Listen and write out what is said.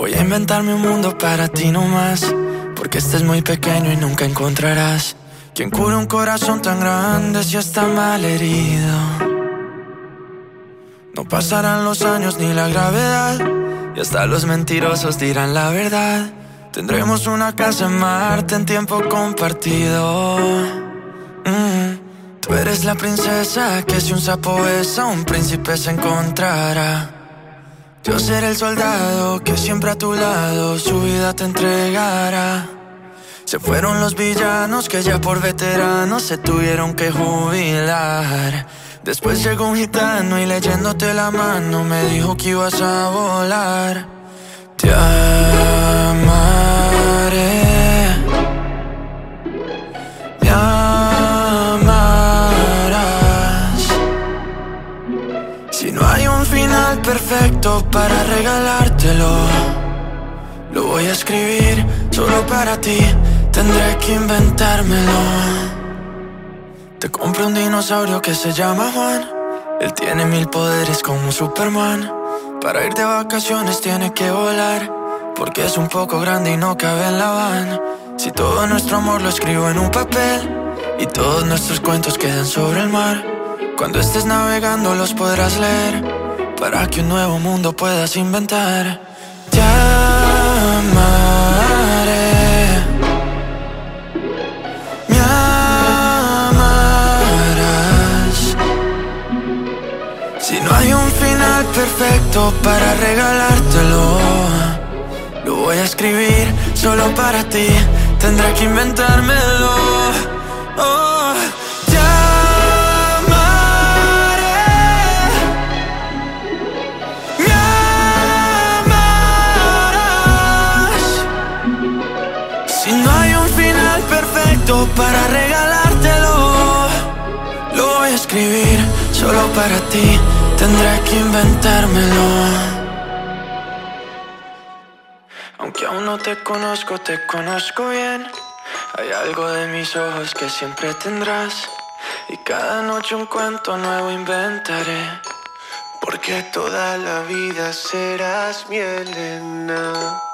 Voy a inventarme un mundo para ti nomás, porque este es muy pequeño y nunca encontrarás quien cure un corazón tan grande si está mal herido. No pasarán los años ni la gravedad, y hasta los mentirosos dirán la verdad. Tendremos una casa en Marte en tiempo compartido. Mm. Tú eres la princesa que si un sapo es a un príncipe se encontrará. Yo seré el soldado que siempre a tu lado su vida te entregará. Se fueron los villanos que ya por veteranos se tuvieron que jubilar. Después llegó un gitano y leyéndote la mano me dijo que ibas a volar. Te amaré. Para regalártelo. Lo voy a escribir solo para ti, tendré que inventármelo. Te compré un dinosaurio que se llama Juan. Él tiene mil poderes como Superman. Para ir de vacaciones tiene que volar, porque es un poco grande y no cabe en la van. Si todo nuestro amor lo escribo en un papel y todos nuestros cuentos quedan sobre el mar, cuando estés navegando los podrás leer para que un nuevo mundo puedas inventar. Te amaré. Me amarás. Si no hay un final perfecto para regalártelo, lo voy a escribir solo para ti. Tendré que inventármelo. Oh. Para regalártelo. Lo voy a escribir solo para ti, tendré que inventármelo. Aunque aún no te conozco, te conozco bien. Hay algo de mis ojos que siempre tendrás. Y cada noche un cuento nuevo inventaré. Porque toda la vida serás mi Elena.